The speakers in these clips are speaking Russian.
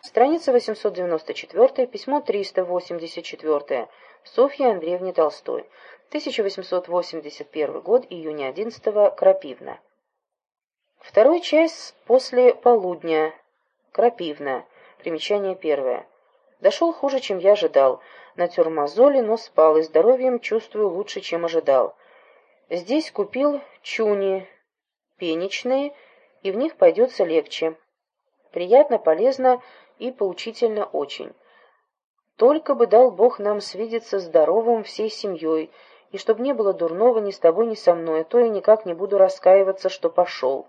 Страница 894, письмо 384. Софья Андреевне Толстой. 1881 год, июня 11 -го, Крапивна. Второй час после полудня. Крапивна. Примечание первое. Дошел хуже, чем я ожидал. Натер мозоли, но спал, и здоровьем чувствую лучше, чем ожидал. Здесь купил чуни пенечные, и в них пойдется легче. Приятно, полезно и поучительно очень. Только бы дал Бог нам свидеться здоровым всей семьей, и чтоб не было дурного ни с тобой, ни со мной, а то я никак не буду раскаиваться, что пошел.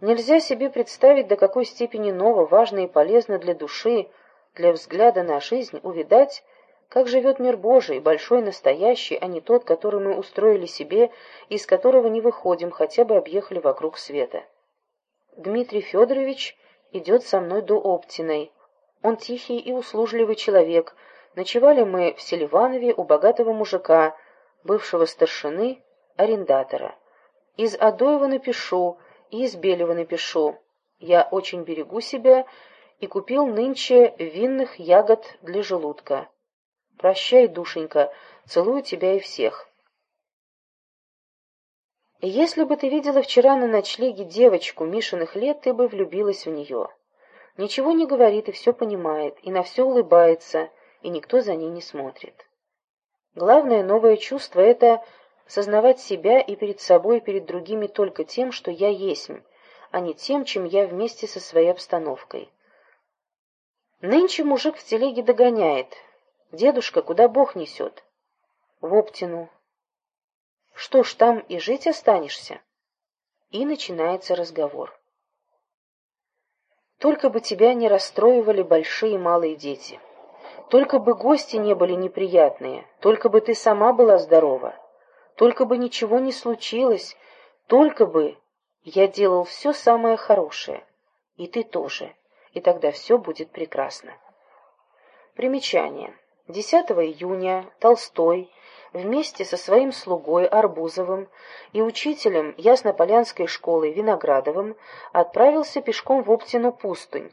Нельзя себе представить, до какой степени ново, важно и полезно для души, для взгляда на жизнь, увидать, как живет мир Божий, большой, настоящий, а не тот, который мы устроили себе, из которого не выходим, хотя бы объехали вокруг света. Дмитрий Федорович идет со мной до Оптиной. Он тихий и услужливый человек. Ночевали мы в Селиванове у богатого мужика, бывшего старшины, арендатора. Из Адоева напишу, и из Белева напишу. Я очень берегу себя и купил нынче винных ягод для желудка. Прощай, душенька, целую тебя и всех. Если бы ты видела вчера на ночлеге девочку Мишиных лет, ты бы влюбилась в нее. Ничего не говорит и все понимает, и на все улыбается, и никто за ней не смотрит. Главное новое чувство — это сознавать себя и перед собой, и перед другими только тем, что я есть, а не тем, чем я вместе со своей обстановкой. Нынче мужик в телеге догоняет, Дедушка, куда Бог несет? В Оптину. Что ж, там и жить останешься? И начинается разговор. Только бы тебя не расстроивали большие и малые дети. Только бы гости не были неприятные, только бы ты сама была здорова, только бы ничего не случилось, только бы я делал все самое хорошее, и ты тоже, и тогда все будет прекрасно. Примечание. 10 июня Толстой вместе со своим слугой Арбузовым и учителем Яснополянской школы Виноградовым отправился пешком в Оптину пустынь.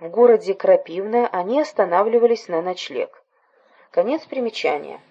В городе Крапивна они останавливались на ночлег. Конец примечания.